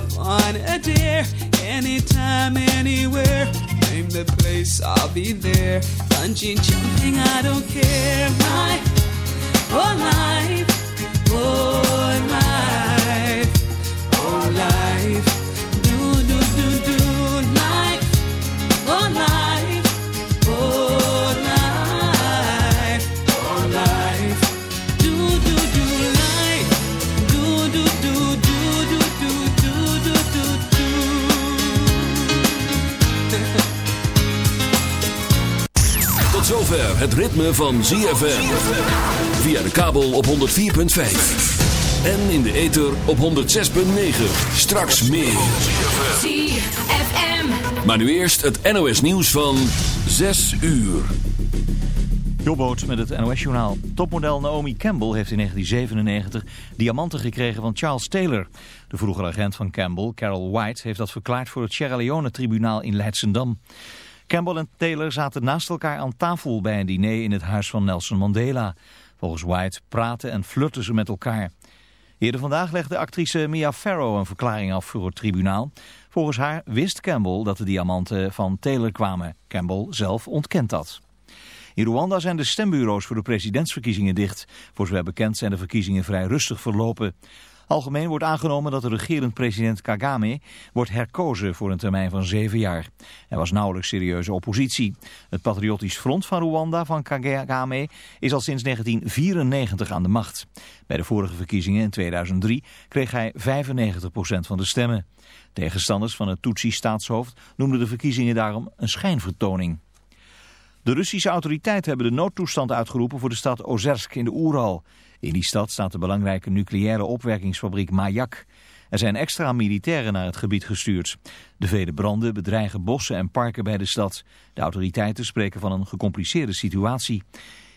Up on a dare. Anytime, anywhere. Name the place, I'll be there. Bungee ritme van ZFM. Via de kabel op 104.5. En in de ether op 106.9. Straks meer. ZFM. Maar nu eerst het NOS nieuws van 6 uur. Jobboot met het NOS-journaal. Topmodel Naomi Campbell heeft in 1997 diamanten gekregen van Charles Taylor. De vroegere agent van Campbell, Carol White, heeft dat verklaard voor het Sierra Leone-tribunaal in Leidschendam. Campbell en Taylor zaten naast elkaar aan tafel bij een diner in het huis van Nelson Mandela. Volgens White praten en flirten ze met elkaar. Eerder vandaag legde actrice Mia Farrow een verklaring af voor het tribunaal. Volgens haar wist Campbell dat de diamanten van Taylor kwamen. Campbell zelf ontkent dat. In Rwanda zijn de stembureaus voor de presidentsverkiezingen dicht. Voor zover bekend zijn de verkiezingen vrij rustig verlopen. Algemeen wordt aangenomen dat de regerend president Kagame wordt herkozen voor een termijn van zeven jaar. Er was nauwelijks serieuze oppositie. Het Patriotisch Front van Rwanda van Kagame is al sinds 1994 aan de macht. Bij de vorige verkiezingen in 2003 kreeg hij 95% van de stemmen. Tegenstanders van het Tutsi-staatshoofd noemden de verkiezingen daarom een schijnvertoning. De Russische autoriteiten hebben de noodtoestand uitgeroepen voor de stad Ozersk in de Oeral. In die stad staat de belangrijke nucleaire opwerkingsfabriek Mayak. Er zijn extra militairen naar het gebied gestuurd. De vele branden bedreigen bossen en parken bij de stad. De autoriteiten spreken van een gecompliceerde situatie.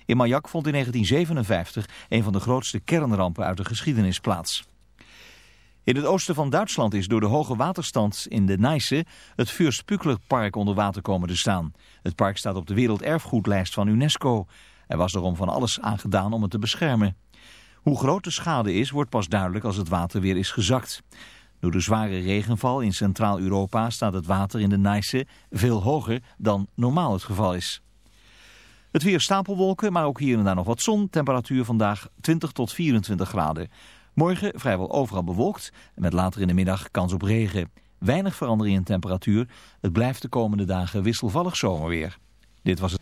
In Mayak vond in 1957 een van de grootste kernrampen uit de geschiedenis plaats. In het oosten van Duitsland is door de hoge waterstand in de Nijse het Vuurspuklerpark onder water komen te staan. Het park staat op de werelderfgoedlijst van UNESCO. Er was daarom van alles aan gedaan om het te beschermen. Hoe groot de schade is, wordt pas duidelijk als het water weer is gezakt. Door de zware regenval in Centraal-Europa staat het water in de Nijse veel hoger dan normaal het geval is. Het weer stapelwolken, maar ook hier en daar nog wat zon. Temperatuur vandaag 20 tot 24 graden. Morgen vrijwel overal bewolkt met later in de middag kans op regen. Weinig verandering in temperatuur. Het blijft de komende dagen wisselvallig zomerweer. Dit was het.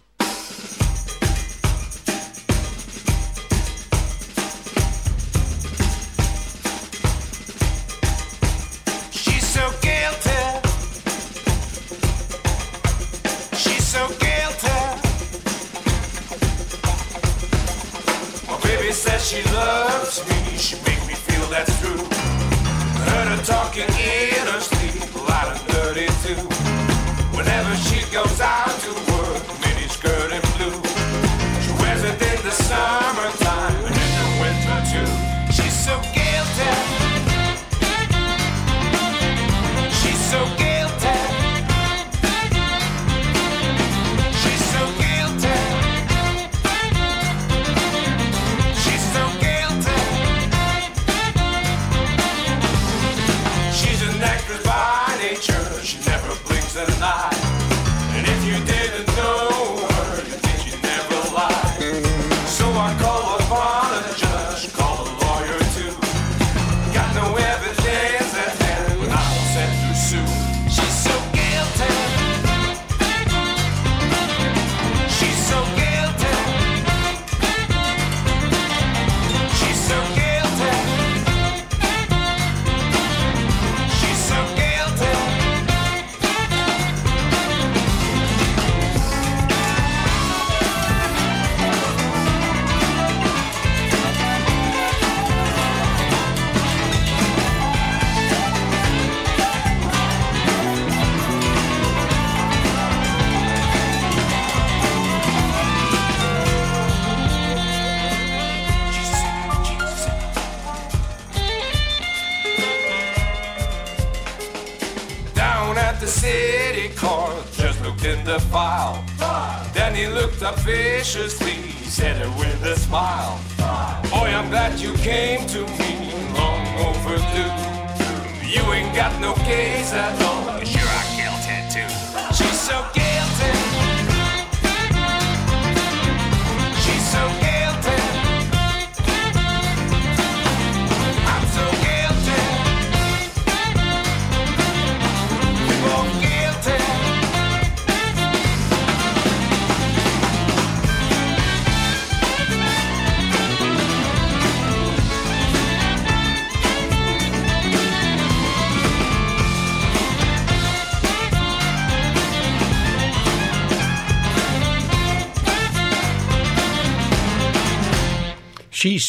Loves me. She make me feel that's true. Heard her talking in her sleep, loud and dirty too. Whenever she goes out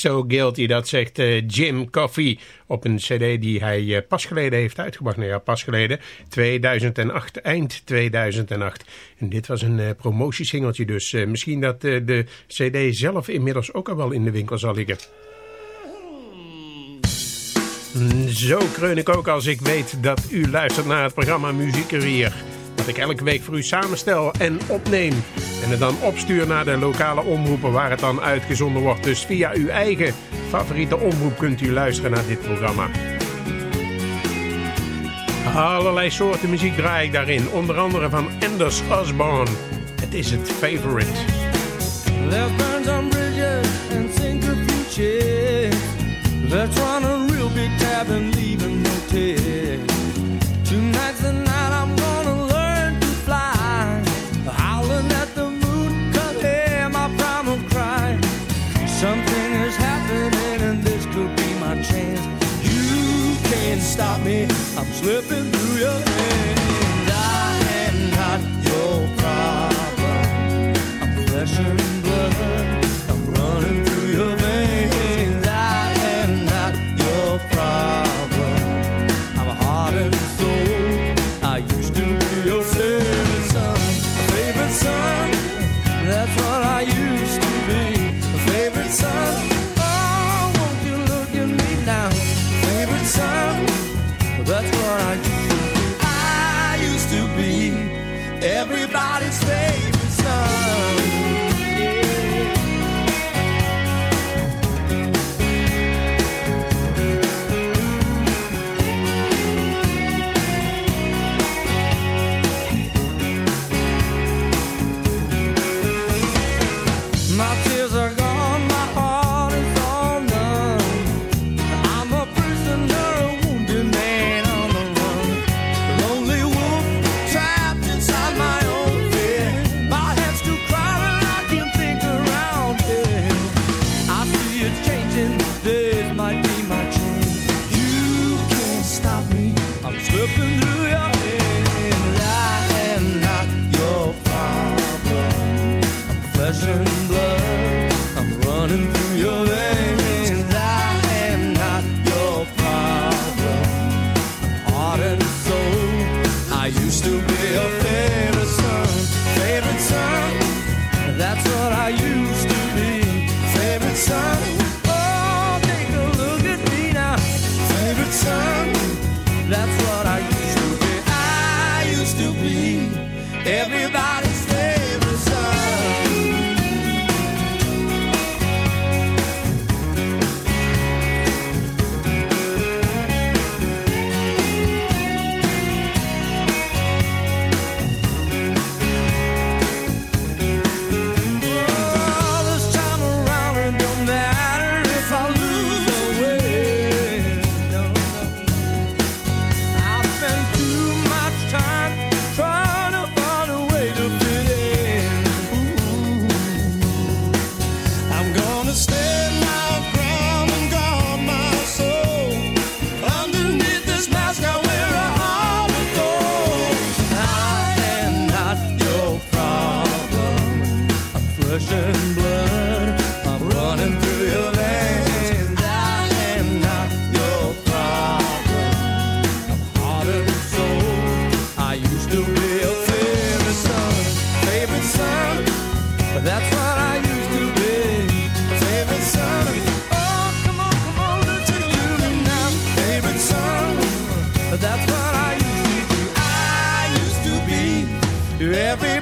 So Guilty, dat zegt eh, Jim Coffee op een cd die hij eh, pas geleden heeft uitgebracht. Nou ja, pas geleden, 2008, eind 2008. En dit was een eh, promotiesingeltje dus. misschien dat de cd zelf inmiddels ook al wel in de winkel zal liggen. Mm, zo kreun ik ook als ik weet dat u luistert naar het programma Muziek wat Dat ik elke week voor u samenstel en opneem en het dan opstuur naar de lokale omroepen waar het dan uitgezonden wordt. Dus via uw eigen favoriete omroep kunt u luisteren naar dit programma. Allerlei soorten muziek draai ik daarin, onder andere van Anders Osborne. Het is het favorite. Left on bridges and. Let's a real big tab and. I'm slipping through your hands. I am not your problem. I'm pleasure. that's what I used to be. I used to be everybody.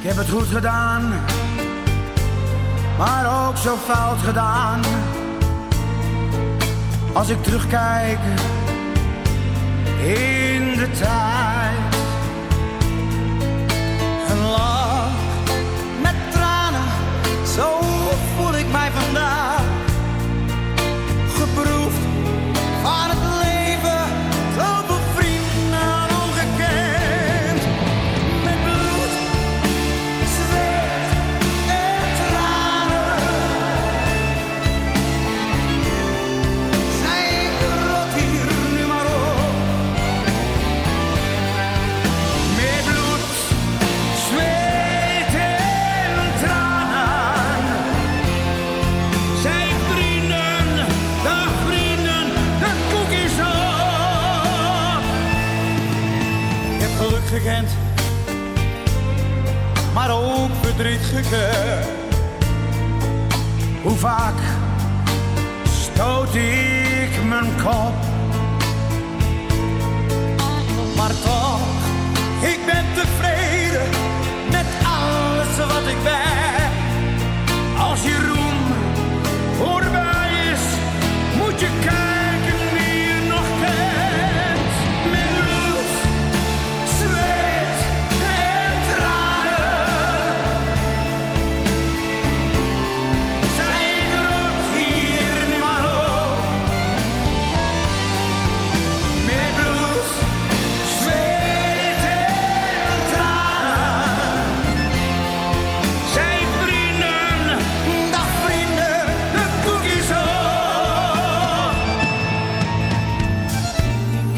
Ik heb het goed gedaan, maar ook zo fout gedaan. Als ik terugkijk in de tijd. Een lach met tranen, zo voel ik mij vandaag. Gekend. Hoe vaak stoot ik mijn kop,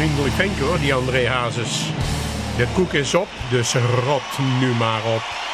vriendelijk vinken hoor, die André Hazes. De koek is op, dus rot nu maar op.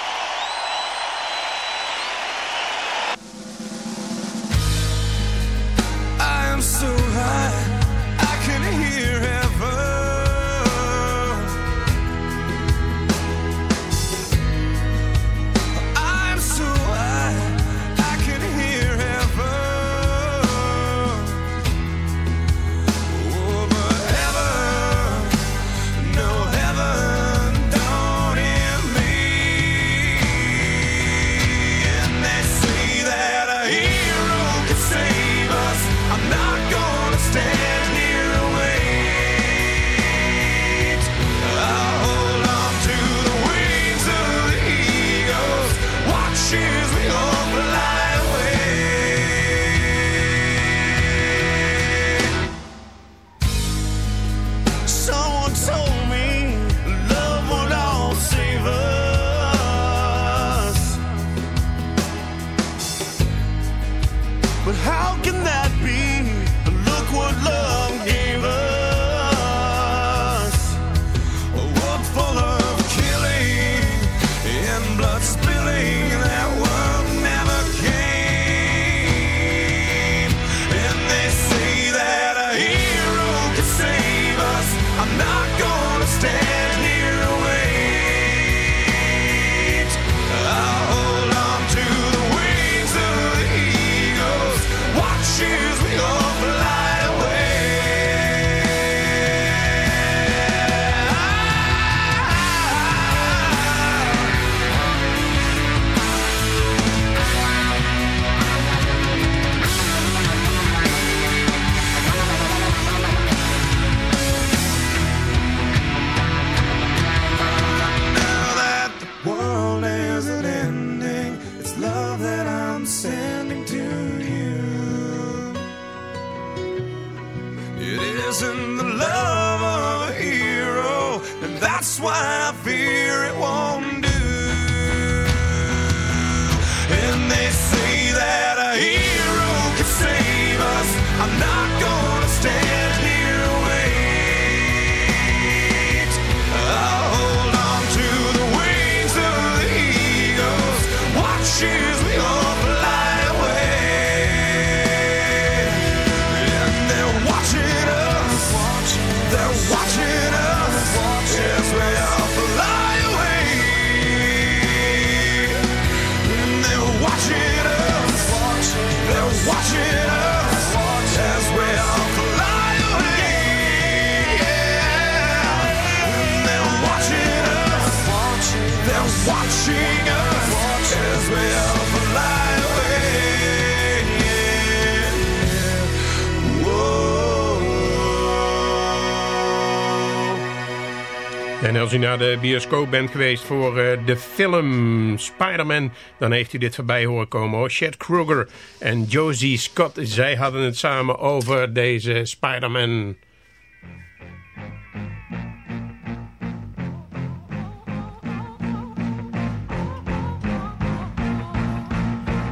u naar de bioscoop bent geweest voor eh, de film Spider-Man... dan heeft u dit voorbij horen komen. Oh, Chad Kruger en Josie Scott, zij hadden het samen over deze Spider-Man...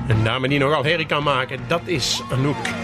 Een dame die nogal herrie kan maken, dat is Anouk.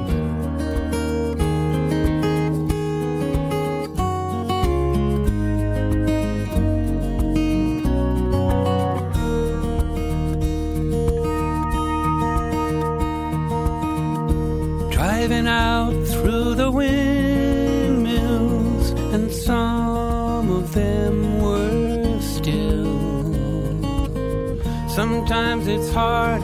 Sometimes it's hard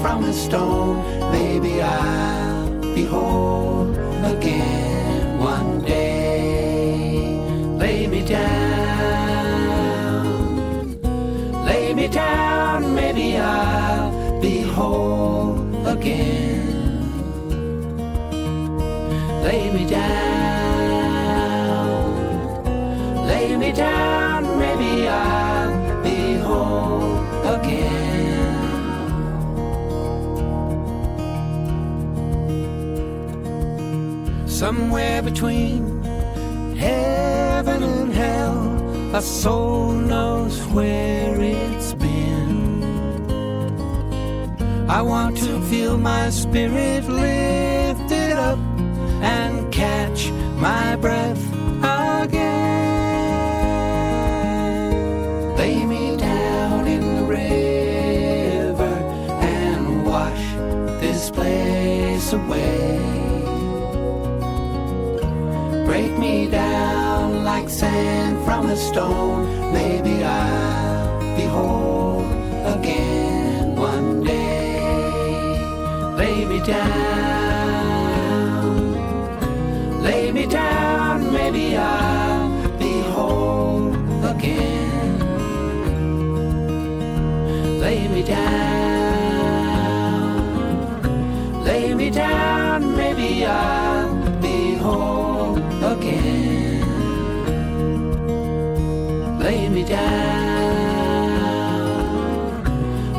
from the stone. Maybe I'll be again one day. Somewhere between heaven and hell, a soul knows where it's been. I want to feel my spirit lifted up and catch my breath again. Lay me down in the river and wash this place away. Me down like sand from a stone. Maybe I'll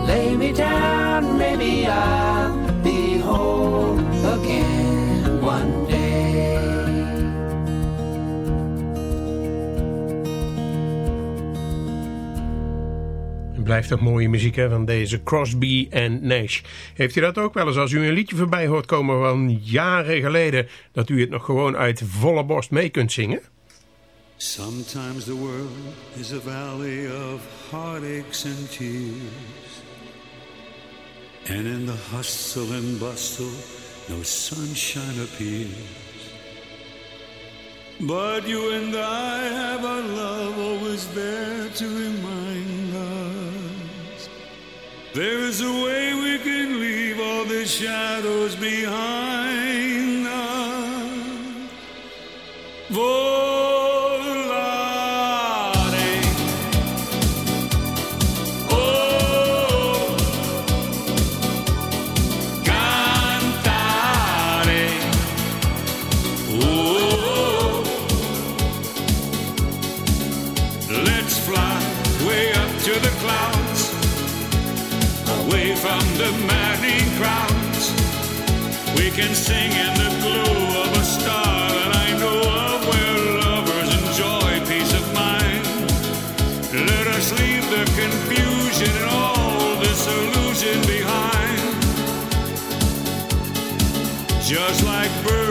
lay me down. Maybe I'll be whole again one day. Blijft toch mooie muziek hè, van deze Crosby en Nash. Heeft u dat ook wel eens als u een liedje voorbij hoort komen van jaren geleden... dat u het nog gewoon uit volle borst mee kunt zingen? Sometimes the world is a valley of heartaches and tears. And in the hustle and bustle, no sunshine appears. But you and I have our love always there to remind us. There is a way we can leave all the shadows behind us. Volare. Can sing in the glow of a star that I know of, where lovers enjoy peace of mind. Let us leave the confusion and all disillusion behind. Just like birds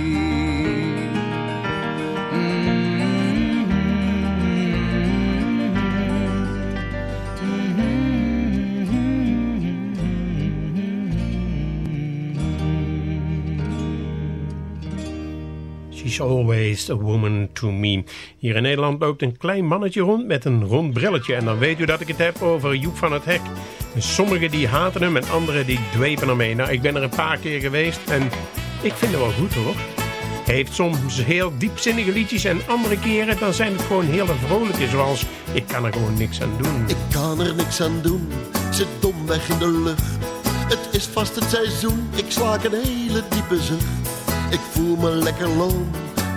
Always a woman to me. Hier in Nederland loopt een klein mannetje rond met een rond brilletje. En dan weet u dat ik het heb over Joep van het Hek. Sommigen die haten hem en anderen die dwepen ermee. Nou, ik ben er een paar keer geweest en ik vind het wel goed hoor. Hij heeft soms heel diepzinnige liedjes en andere keren dan zijn het gewoon hele vrolijke. Zoals Ik kan er gewoon niks aan doen. Ik kan er niks aan doen, ik zit domweg in de lucht. Het is vast het seizoen, ik slaak een hele diepe zucht. Ik voel me lekker loom,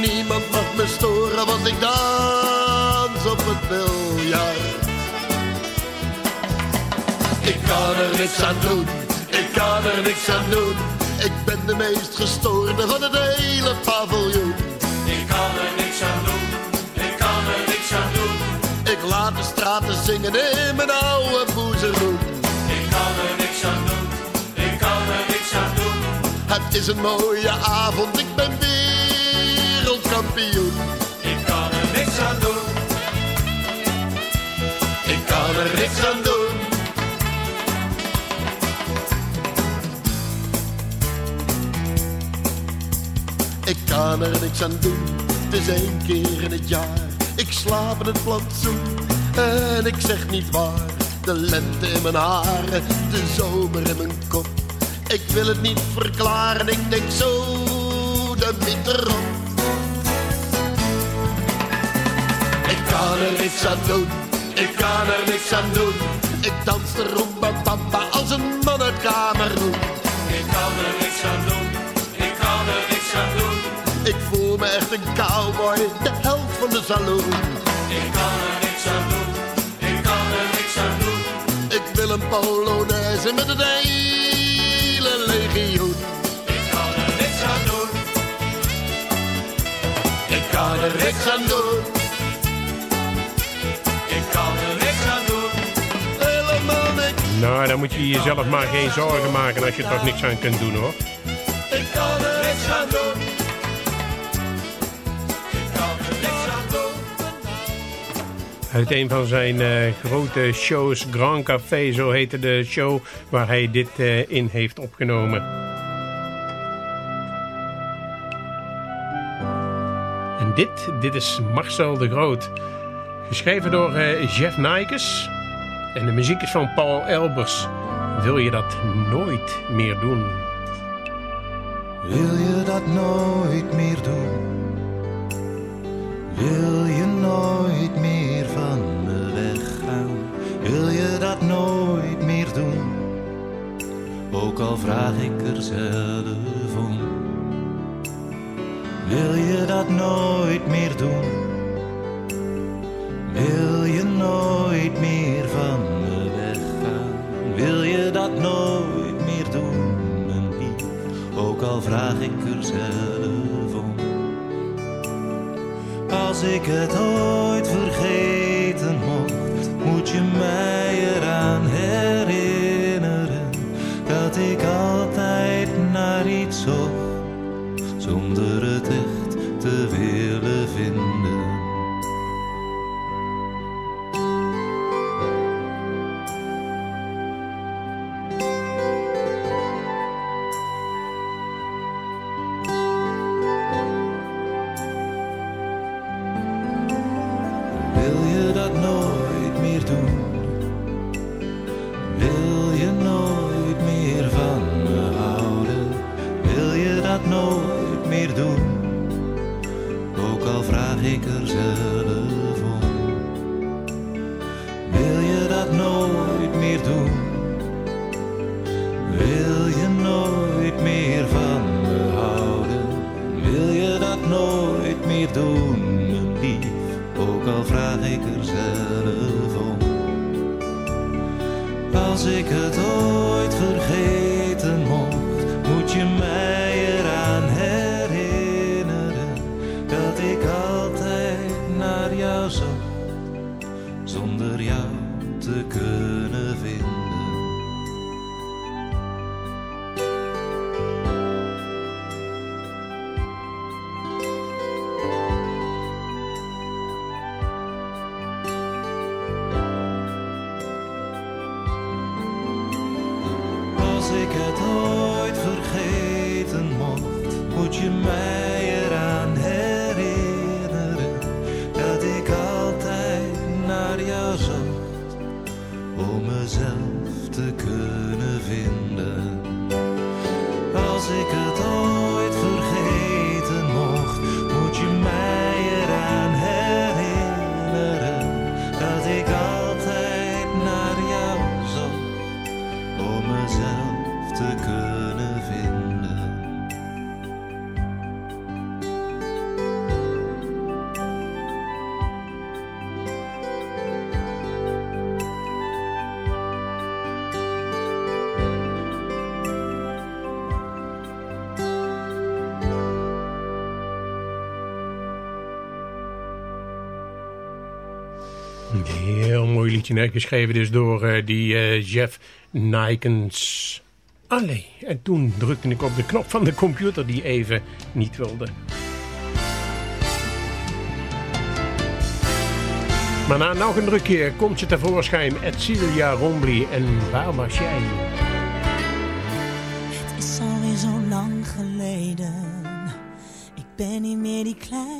Niemand mag me storen, want ik dans op het biljart. Ik kan er niks aan doen, ik kan er niks aan doen. Ik ben de meest gestoorde van het hele paviljoen. Ik kan er niks aan doen. Ik kan er niks aan doen. Ik laat de straten zingen in mijn oude boezeroen. Ik kan er niks aan doen. Ik kan er niks aan doen. Het is een mooie avond, ik ben Ik kan er niks aan doen. Ik kan er niks aan doen. Ik kan er niks aan doen, het is één keer in het jaar. Ik slaap in het plantsoen en ik zeg niet waar. De lente in mijn haren, de zomer in mijn kop. Ik wil het niet verklaren, ik denk zo de miet erop. Kan er niks aan doen, ik kan er niks aan doen. Ik dans de rumba bamba als een man uit Kameroen. Ik kan er niks aan doen. Ik kan er niks aan doen. Ik voel me echt een cowboy, de held van de saloon. Ik kan er niks aan doen. Ik kan er niks aan doen. Ik wil een polonaise met het hele legioen. Ik kan er niks aan doen. Ik kan er niks aan doen, Ik kan er niks aan doen. helemaal niks. Nou, dan moet je jezelf maar geen zorgen maken als je er toch niks aan kunt doen hoor. Ik kan er niks aan doen. Ik kan er niks aan doen. Uit een van zijn eh, grote shows, Grand Café, zo heette de show waar hij dit eh, in heeft opgenomen. En dit, dit is Marcel de Groot. Geschreven door eh, Jeff Nijkes. En de muziek is van Paul Elbers. Wil je dat nooit meer doen? Wil je dat nooit meer doen? Wil je nooit meer van me weggaan? Wil je dat nooit meer doen? Ook al vraag ik er zelf om. Wil je dat nooit meer doen? Wil je nooit meer van me weggaan? Wil je dat nooit meer doen, mijn lief? Ook al vraag ik er zelf om. Als ik het ooit vergeten mocht, moet je mij eraan herinneren dat ik altijd naar iets zocht, geschreven dus door eh, die eh, Jeff Nikens. Allee, en toen drukte ik op de knop van de computer die even niet wilde. Maar na nog een druk keer komt ze tevoorschijn, Edcilia Rombly. En waar was jij? Het is alweer zo lang geleden. Ik ben niet meer die kleine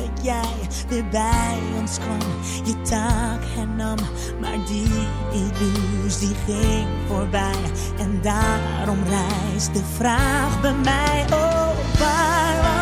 jij weer bij ons kwam. Je taak hernam, maar die illusie ging voorbij. En daarom rijst de vraag bij mij: Oh, waar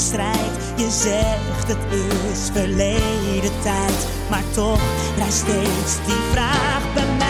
strijd. Je zegt het is verleden tijd, maar toch rijst steeds die vraag bij mij.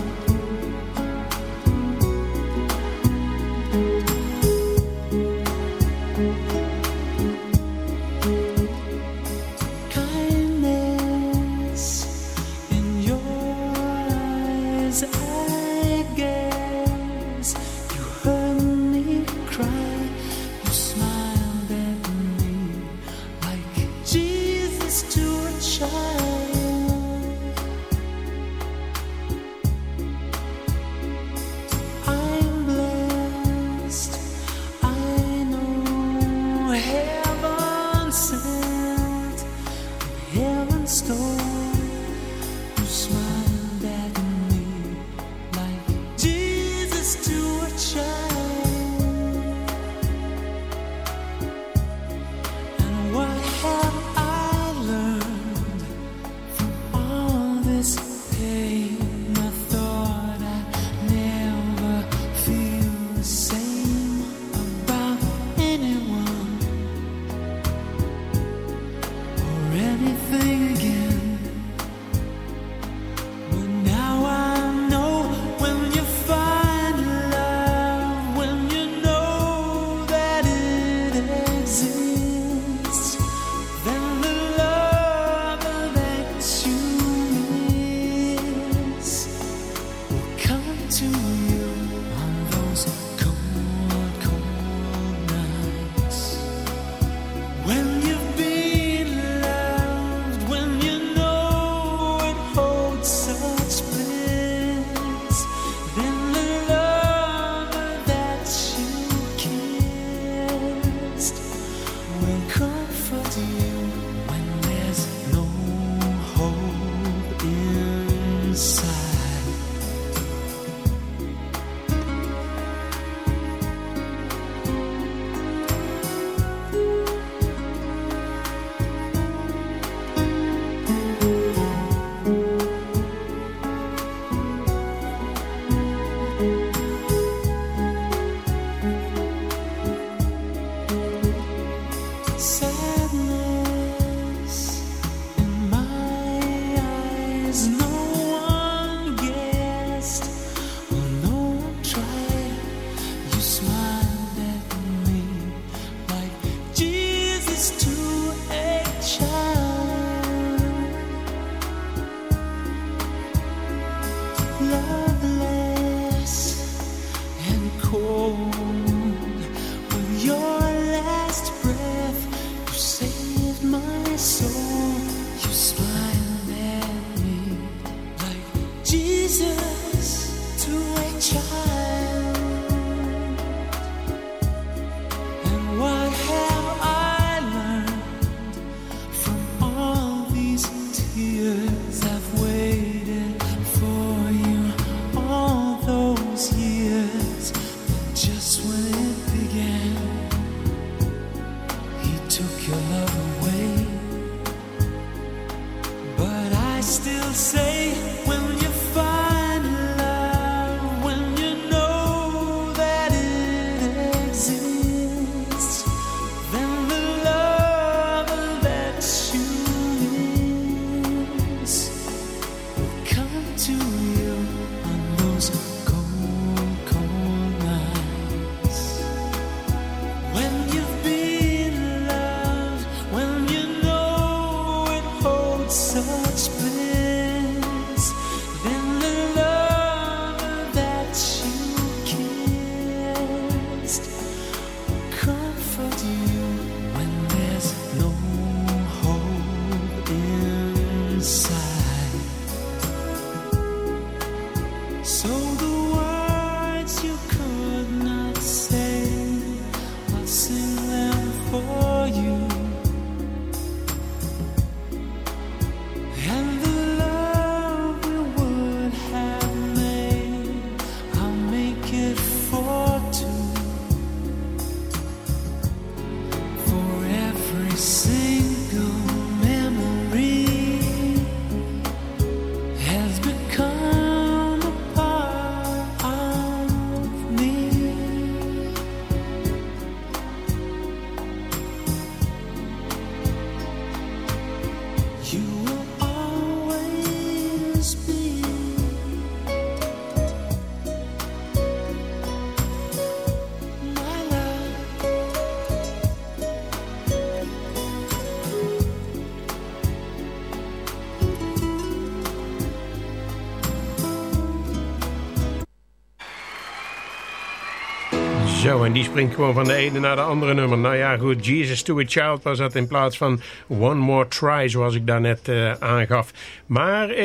En die springt gewoon van de ene naar de andere nummer. Nou ja, goed, Jesus to a Child was dat in plaats van One More Try, zoals ik daarnet eh aangaf. Maar eh,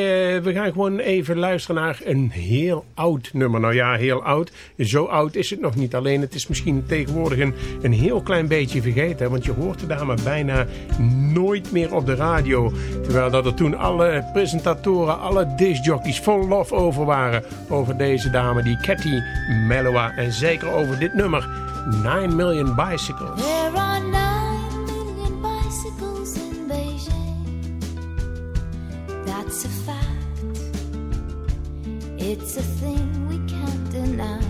we gaan gewoon even luisteren naar een heel oud nummer. Nou ja, heel oud. Zo oud is het nog niet. Alleen het is misschien tegenwoordig een, een heel klein beetje vergeten. Want je hoort de dame bijna nooit meer op de radio. Terwijl dat er toen alle presentatoren, alle discjockeys vol lof over waren. Over deze dame, die Cathy Mellowa. En zeker over dit nummer, 9 Million Bicycles. There are nine million bicycles in Beijing. That's a fact. It's a thing we can't deny.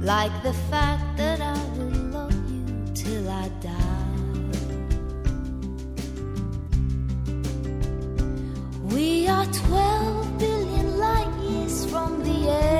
Like the fact that I will love you till I die. We are 12 billion light years from the edge.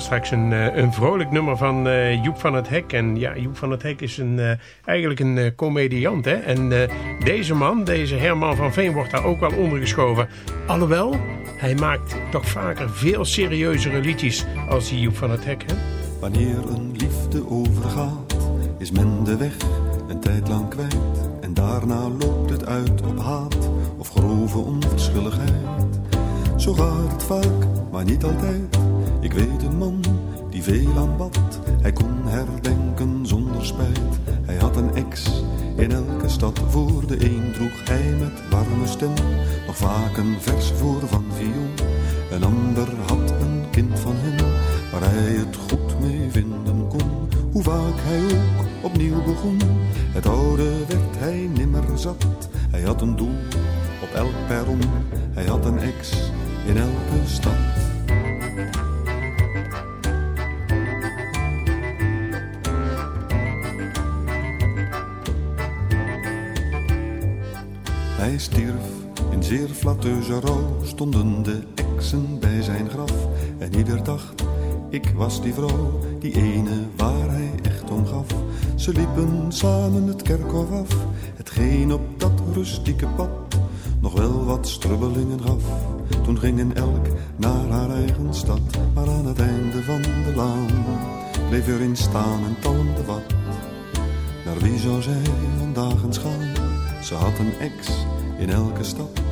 straks een, eh, een vrolijk nummer van eh, Joep van het Hek. En ja, Joep van het Hek is een, eh, eigenlijk een comediant. Hè? En eh, deze man, deze Herman van Veen, wordt daar ook wel ondergeschoven. Alhoewel, hij maakt toch vaker veel serieuzere liedjes als die Joep van het Hek. Hè? Wanneer een liefde overgaat, is men de weg een tijd lang kwijt. En daarna loopt het uit op haat of grove onverschilligheid. Zo gaat het vaak, maar niet altijd. Ik weet een man die veel aanbad. Hij kon herdenken zonder spijt. Hij had een ex in elke stad. Voor de een droeg hij met warme stem nog vaak een vers voor van viool. Een ander had een kind van hem waar hij het goed mee vinden kon. Hoe vaak hij ook opnieuw begon. Het oude werd hij nimmer zat. Hij had een doel op elk samen het kerkhof af, hetgeen op dat rustieke pad nog wel wat strubbelingen gaf. Toen gingen elk naar haar eigen stad, maar aan het einde van de laan bleef er in staan en talmde wat. Naar wie zou zij vandaag eens gaan? Ze had een ex in elke stad.